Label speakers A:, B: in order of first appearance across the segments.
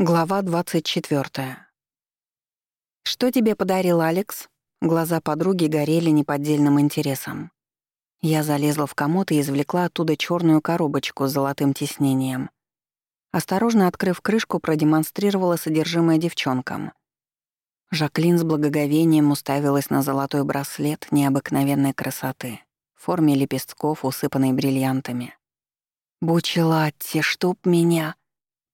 A: Глава 24. «Что тебе подарил Алекс?» Глаза подруги горели неподдельным интересом. Я залезла в комод и извлекла оттуда черную коробочку с золотым тиснением. Осторожно открыв крышку, продемонстрировала содержимое девчонкам. Жаклин с благоговением уставилась на золотой браслет необыкновенной красоты в форме лепестков, усыпанной бриллиантами. «Бучелатти, чтоб меня!»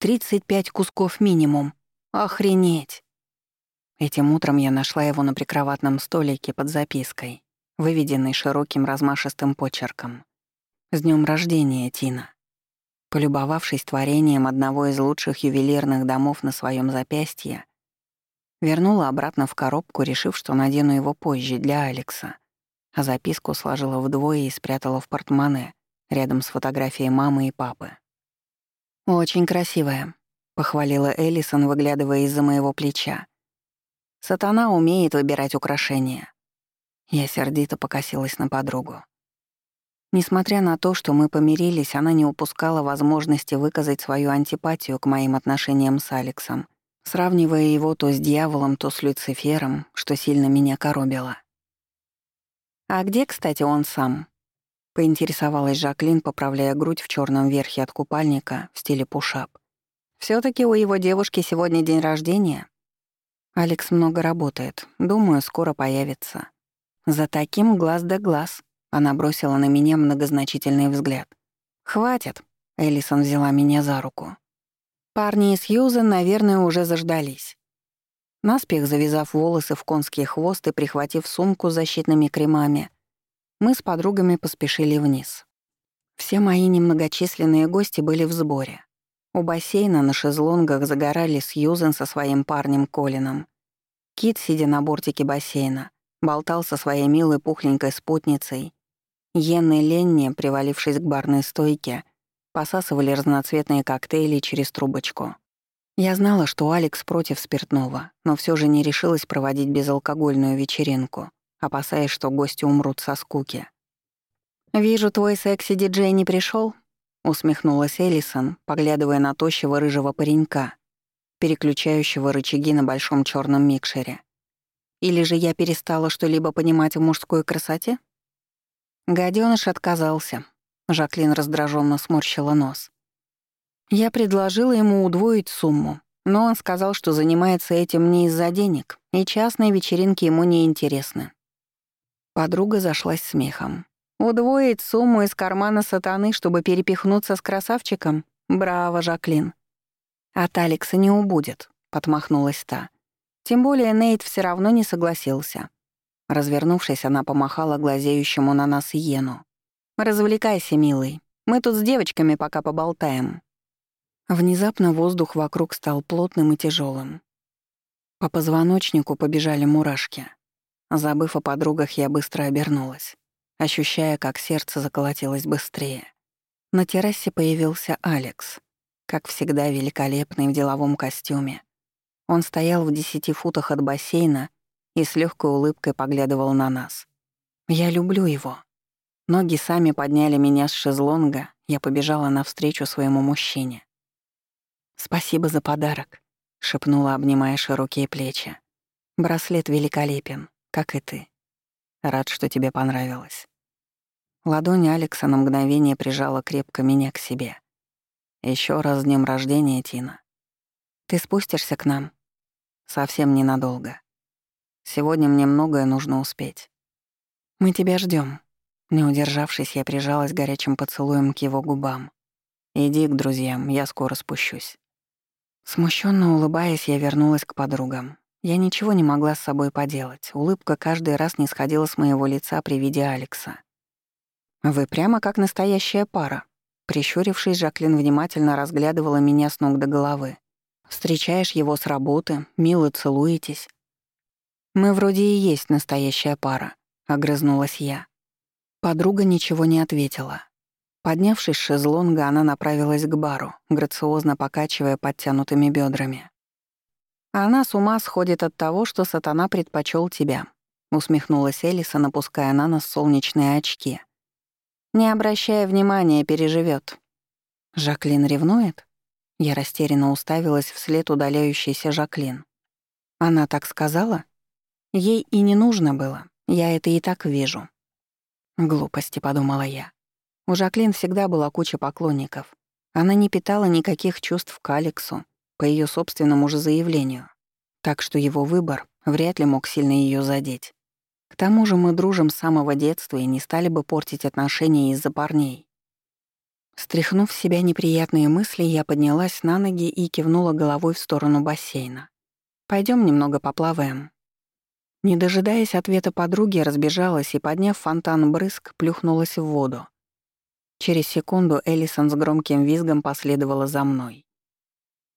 A: Тридцать пять кусков минимум. Охренеть. Этим утром я нашла его на прикроватном столике под запиской, выведенной широким размашистым почерком. «С днем рождения, Тина». Полюбовавшись творением одного из лучших ювелирных домов на своем запястье, вернула обратно в коробку, решив, что надену его позже для Алекса, а записку сложила вдвое и спрятала в портмоне рядом с фотографией мамы и папы. «Очень красивая», — похвалила Элисон, выглядывая из-за моего плеча. «Сатана умеет выбирать украшения». Я сердито покосилась на подругу. Несмотря на то, что мы помирились, она не упускала возможности выказать свою антипатию к моим отношениям с Алексом, сравнивая его то с дьяволом, то с Люцифером, что сильно меня коробило. «А где, кстати, он сам?» Поинтересовалась Жаклин, поправляя грудь в черном верхе от купальника в стиле пушап. все таки у его девушки сегодня день рождения?» «Алекс много работает. Думаю, скоро появится». «За таким глаз да глаз», — она бросила на меня многозначительный взгляд. «Хватит», — Элисон взяла меня за руку. Парни и Сьюзен, наверное, уже заждались. Наспех завязав волосы в конский хвост и прихватив сумку с защитными кремами, мы с подругами поспешили вниз. Все мои немногочисленные гости были в сборе. У бассейна на шезлонгах загорали Сьюзен со своим парнем Колином. Кит, сидя на бортике бассейна, болтал со своей милой пухленькой спутницей. Йен и Ленни, привалившись к барной стойке, посасывали разноцветные коктейли через трубочку. Я знала, что Алекс против спиртного, но все же не решилась проводить безалкогольную вечеринку опасаясь, что гости умрут со скуки. «Вижу, твой секси-диджей не пришел, усмехнулась Элисон, поглядывая на тощего рыжего паренька, переключающего рычаги на большом черном микшере. «Или же я перестала что-либо понимать в мужской красоте?» Гадёныш отказался. Жаклин раздраженно сморщила нос. Я предложила ему удвоить сумму, но он сказал, что занимается этим не из-за денег, и частные вечеринки ему не интересны. Подруга зашлась смехом. «Удвоить сумму из кармана сатаны, чтобы перепихнуться с красавчиком? Браво, Жаклин!» «От Алекса не убудет», — подмахнулась та. Тем более Нейт все равно не согласился. Развернувшись, она помахала глазеющему на нас Йену. «Развлекайся, милый. Мы тут с девочками пока поболтаем». Внезапно воздух вокруг стал плотным и тяжелым. По позвоночнику побежали мурашки. Забыв о подругах, я быстро обернулась, ощущая, как сердце заколотилось быстрее. На террасе появился Алекс, как всегда великолепный в деловом костюме. Он стоял в десяти футах от бассейна и с легкой улыбкой поглядывал на нас. Я люблю его. Ноги сами подняли меня с шезлонга, я побежала навстречу своему мужчине. «Спасибо за подарок», — шепнула, обнимая широкие плечи. «Браслет великолепен как и ты. Рад, что тебе понравилось». Ладонь Алекса на мгновение прижала крепко меня к себе. Еще раз с днем рождения, Тина. Ты спустишься к нам? Совсем ненадолго. Сегодня мне многое нужно успеть. Мы тебя ждем. Не удержавшись, я прижалась горячим поцелуем к его губам. Иди к друзьям, я скоро спущусь. Смущенно улыбаясь, я вернулась к подругам. Я ничего не могла с собой поделать. Улыбка каждый раз не сходила с моего лица при виде Алекса. «Вы прямо как настоящая пара». Прищурившись, Жаклин внимательно разглядывала меня с ног до головы. «Встречаешь его с работы, мило целуетесь». «Мы вроде и есть настоящая пара», — огрызнулась я. Подруга ничего не ответила. Поднявшись с шезлонга, она направилась к бару, грациозно покачивая подтянутыми бедрами. Она с ума сходит от того, что сатана предпочел тебя», — усмехнулась Элиса, напуская на нас солнечные очки. «Не обращая внимания, переживет. Жаклин ревнует? Я растерянно уставилась вслед удаляющейся Жаклин. Она так сказала? Ей и не нужно было, я это и так вижу. Глупости, подумала я. У Жаклин всегда была куча поклонников. Она не питала никаких чувств к Алексу, по ее собственному же заявлению. Так что его выбор вряд ли мог сильно ее задеть. К тому же мы дружим с самого детства и не стали бы портить отношения из-за парней. Стряхнув в себя неприятные мысли, я поднялась на ноги и кивнула головой в сторону бассейна. Пойдем немного поплаваем». Не дожидаясь ответа подруги, разбежалась и, подняв фонтан брызг, плюхнулась в воду. Через секунду Элисон с громким визгом последовала за мной.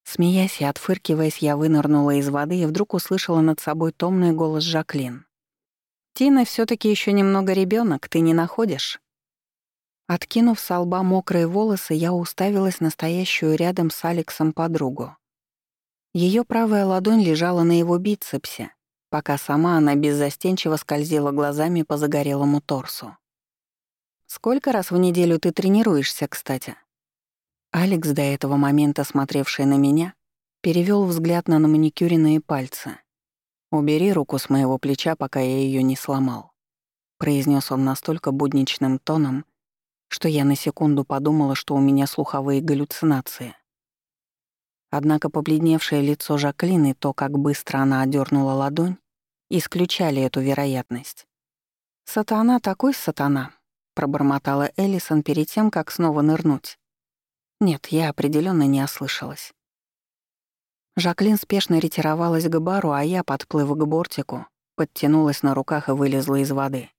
A: Смеясь и отфыркиваясь, я вынырнула из воды и вдруг услышала над собой томный голос Жаклин. «Тина все таки еще немного ребенок, ты не находишь?» Откинув с лба мокрые волосы, я уставилась на стоящую рядом с Алексом подругу. Ее правая ладонь лежала на его бицепсе, пока сама она беззастенчиво скользила глазами по загорелому торсу. «Сколько раз в неделю ты тренируешься, кстати?» Алекс, до этого момента смотревший на меня, перевел взгляд на маникюренные пальцы. «Убери руку с моего плеча, пока я ее не сломал», — произнес он настолько будничным тоном, что я на секунду подумала, что у меня слуховые галлюцинации. Однако побледневшее лицо Жаклины и то, как быстро она одернула ладонь, исключали эту вероятность. «Сатана такой сатана», — пробормотала Эллисон перед тем, как снова нырнуть. Нет, я определенно не ослышалась. Жаклин спешно ретировалась к бару, а я, подплыв к бортику, подтянулась на руках и вылезла из воды.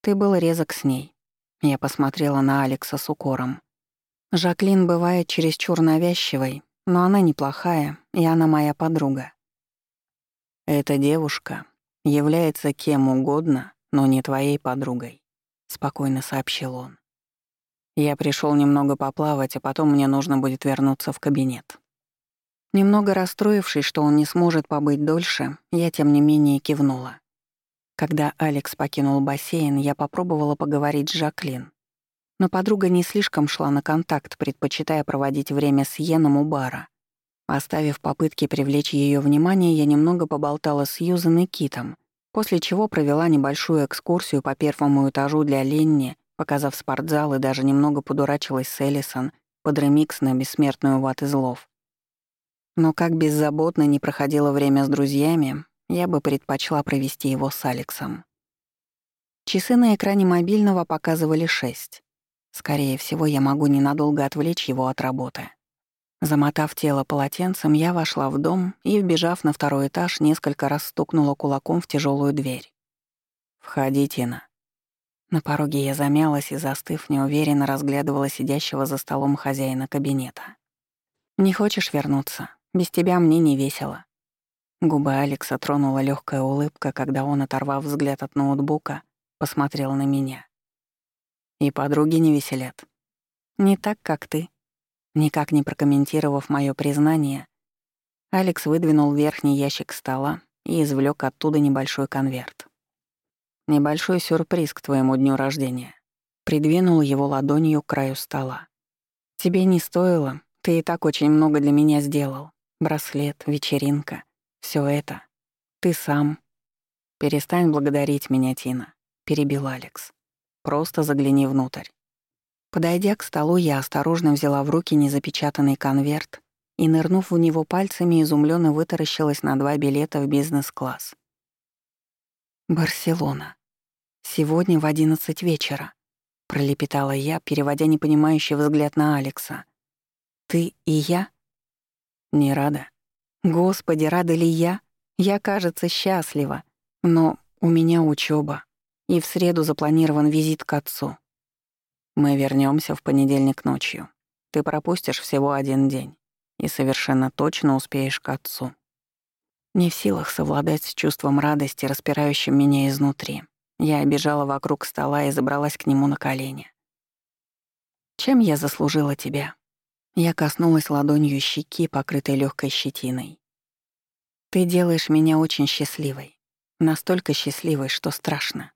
A: Ты был резок с ней. Я посмотрела на Алекса с укором. Жаклин бывает чересчур навязчивой, но она неплохая, и она моя подруга. Эта девушка является кем угодно, но не твоей подругой, спокойно сообщил он. Я пришел немного поплавать, а потом мне нужно будет вернуться в кабинет. Немного расстроившись, что он не сможет побыть дольше, я тем не менее кивнула. Когда Алекс покинул бассейн, я попробовала поговорить с Жаклин. Но подруга не слишком шла на контакт, предпочитая проводить время с Йеном у бара. Оставив попытки привлечь ее внимание, я немного поболтала с Юзан и Китом, после чего провела небольшую экскурсию по первому этажу для Ленни, показав спортзал и даже немного подурачилась с Эллисон под ремикс на бессмертную ват из лов. Но как беззаботно не проходило время с друзьями, я бы предпочла провести его с Алексом. Часы на экране мобильного показывали шесть. Скорее всего, я могу ненадолго отвлечь его от работы. Замотав тело полотенцем, я вошла в дом и, вбежав на второй этаж, несколько раз стукнула кулаком в тяжелую дверь. «Входи, Тина». На пороге я замялась и, застыв, неуверенно разглядывала сидящего за столом хозяина кабинета. «Не хочешь вернуться? Без тебя мне не весело», Губы Алекса тронула легкая улыбка, когда он, оторвав взгляд от ноутбука, посмотрел на меня. «И подруги не веселят. Не так, как ты». Никак не прокомментировав мое признание, Алекс выдвинул верхний ящик стола и извлек оттуда небольшой конверт. «Небольшой сюрприз к твоему дню рождения». Придвинул его ладонью к краю стола. «Тебе не стоило, ты и так очень много для меня сделал. Браслет, вечеринка. Все это. Ты сам. Перестань благодарить меня, Тина, перебил Алекс. Просто загляни внутрь. Подойдя к столу, я осторожно взяла в руки незапечатанный конверт и, нырнув в него пальцами, изумленно вытаращилась на два билета в бизнес-класс. «Барселона. Сегодня в одиннадцать вечера», — пролепетала я, переводя непонимающий взгляд на Алекса. «Ты и я?» «Не рада?» Господи, рада ли я? Я, кажется, счастлива. Но у меня учеба, и в среду запланирован визит к отцу. Мы вернемся в понедельник ночью. Ты пропустишь всего один день и совершенно точно успеешь к отцу. Не в силах совладать с чувством радости, распирающим меня изнутри. Я обежала вокруг стола и забралась к нему на колени. «Чем я заслужила тебя?» Я коснулась ладонью щеки, покрытой легкой щетиной. «Ты делаешь меня очень счастливой. Настолько счастливой, что страшно».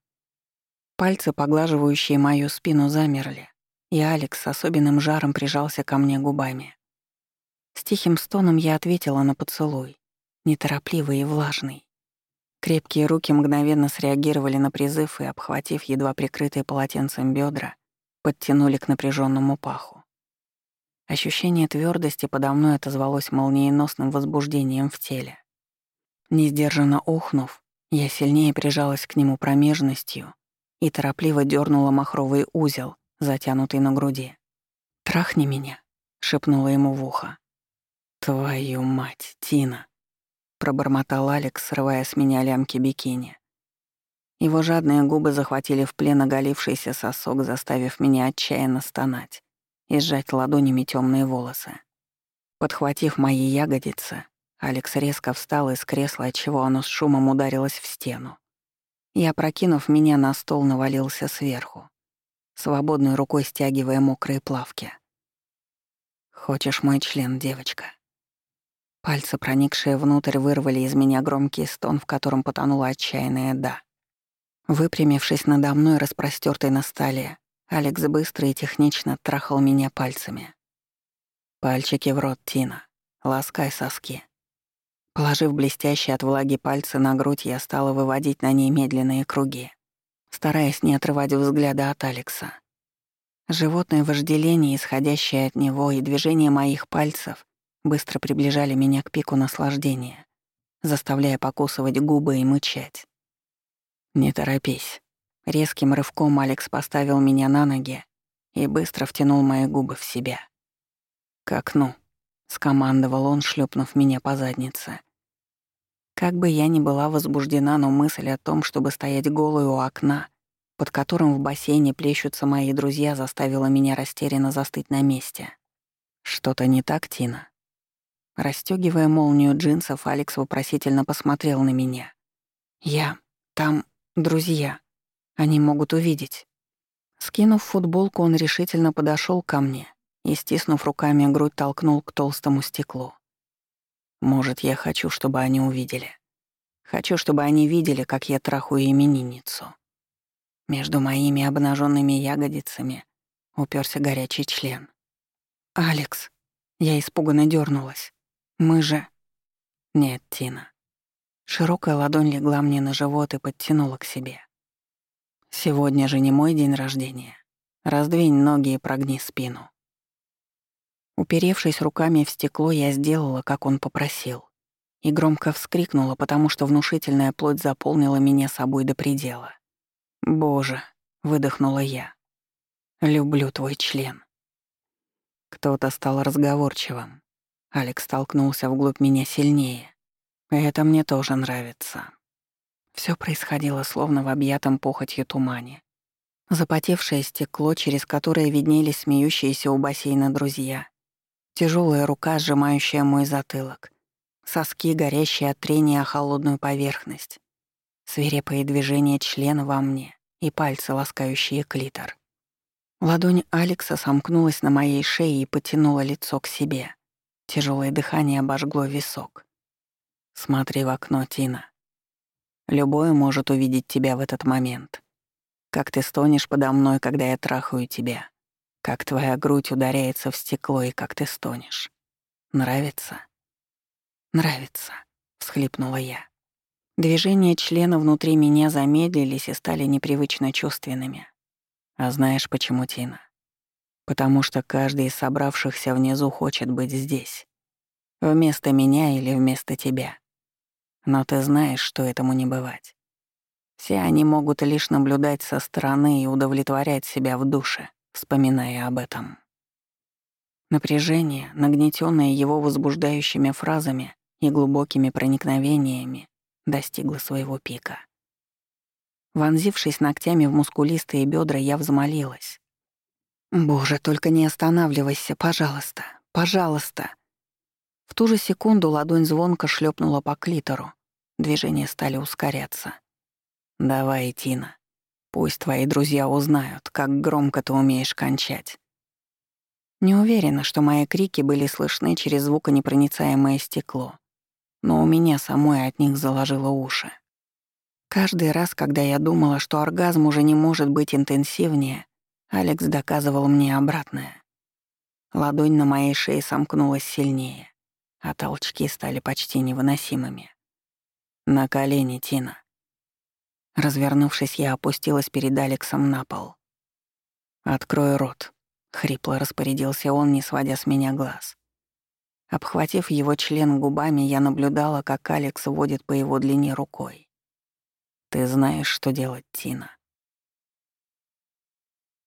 A: Пальцы, поглаживающие мою спину, замерли, и Алекс с особенным жаром прижался ко мне губами. тихим стоном я ответила на поцелуй, неторопливый и влажный. Крепкие руки мгновенно среагировали на призыв и, обхватив едва прикрытые полотенцем бедра, подтянули к напряженному паху. Ощущение твердости подо мной отозвалось молниеносным возбуждением в теле. Несдержанно ухнув, я сильнее прижалась к нему промежностью и торопливо дернула махровый узел, затянутый на груди. «Трахни меня», — шепнула ему в ухо. «Твою мать, Тина!» — пробормотал Алекс, срывая с меня лямки бикини. Его жадные губы захватили в плен оголившийся сосок, заставив меня отчаянно стонать и сжать ладонями темные волосы. Подхватив мои ягодицы, Алекс резко встал из кресла, отчего оно с шумом ударилось в стену. И, опрокинув меня на стол, навалился сверху, свободной рукой стягивая мокрые плавки. «Хочешь мой член, девочка?» Пальцы, проникшие внутрь, вырвали из меня громкий стон, в котором потонуло отчаянное «да». Выпрямившись надо мной, распростёртой на столе, Алекс быстро и технично трахал меня пальцами. Пальчики в рот, Тина. Ласкай соски. Положив блестящие от влаги пальцы на грудь, я стала выводить на ней медленные круги, стараясь не отрывать взгляда от Алекса. Животное вожделение, исходящее от него, и движение моих пальцев быстро приближали меня к пику наслаждения, заставляя покусывать губы и мычать. «Не торопись», Резким рывком Алекс поставил меня на ноги и быстро втянул мои губы в себя. «К окну», — скомандовал он, шлепнув меня по заднице. Как бы я ни была возбуждена, но мысль о том, чтобы стоять голой у окна, под которым в бассейне плещутся мои друзья, заставила меня растерянно застыть на месте. «Что-то не так, Тина?» Растёгивая молнию джинсов, Алекс вопросительно посмотрел на меня. «Я... там... друзья...» Они могут увидеть. Скинув футболку, он решительно подошел ко мне и, стиснув руками грудь, толкнул к толстому стеклу. Может, я хочу, чтобы они увидели. Хочу, чтобы они видели, как я трахаю именинницу. Между моими обнаженными ягодицами уперся горячий член. «Алекс!» Я испуганно дернулась. «Мы же...» «Нет, Тина». Широкая ладонь легла мне на живот и подтянула к себе. Сегодня же не мой день рождения. Раздвинь ноги и прогни спину. Уперевшись руками в стекло, я сделала, как он попросил. И громко вскрикнула, потому что внушительная плоть заполнила меня собой до предела. «Боже!» — выдохнула я. «Люблю твой член». Кто-то стал разговорчивым. Алекс толкнулся вглубь меня сильнее. Это мне тоже нравится. Все происходило словно в объятом похотью тумане. Запотевшее стекло, через которое виднелись смеющиеся у бассейна друзья. Тяжелая рука, сжимающая мой затылок. Соски, горящие от трения о холодную поверхность. Свирепые движения члена во мне и пальцы, ласкающие клитор. Ладонь Алекса сомкнулась на моей шее и потянула лицо к себе. Тяжелое дыхание обожгло висок. «Смотри в окно, Тина», Любой может увидеть тебя в этот момент. Как ты стонешь подо мной, когда я трахаю тебя. Как твоя грудь ударяется в стекло и как ты стонешь. Нравится? Нравится, всхлипнула я. Движения члена внутри меня замедлились и стали непривычно чувственными. А знаешь почему, Тина? Потому что каждый из собравшихся внизу хочет быть здесь. Вместо меня или вместо тебя. Но ты знаешь, что этому не бывать. Все они могут лишь наблюдать со стороны и удовлетворять себя в душе, вспоминая об этом. Напряжение, нагнетённое его возбуждающими фразами и глубокими проникновениями, достигло своего пика. Вонзившись ногтями в мускулистые бедра, я взмолилась. «Боже, только не останавливайся, пожалуйста, пожалуйста!» В ту же секунду ладонь звонко шлепнула по клитору. Движения стали ускоряться. «Давай, Тина. Пусть твои друзья узнают, как громко ты умеешь кончать». Не уверена, что мои крики были слышны через звуконепроницаемое стекло, но у меня самой от них заложило уши. Каждый раз, когда я думала, что оргазм уже не может быть интенсивнее, Алекс доказывал мне обратное. Ладонь на моей шее сомкнулась сильнее, а толчки стали почти невыносимыми. «На колени, Тина». Развернувшись, я опустилась перед Алексом на пол. «Открой рот», — хрипло распорядился он, не сводя с меня глаз. Обхватив его член губами, я наблюдала, как Алекс водит по его длине рукой. «Ты знаешь, что делать, Тина».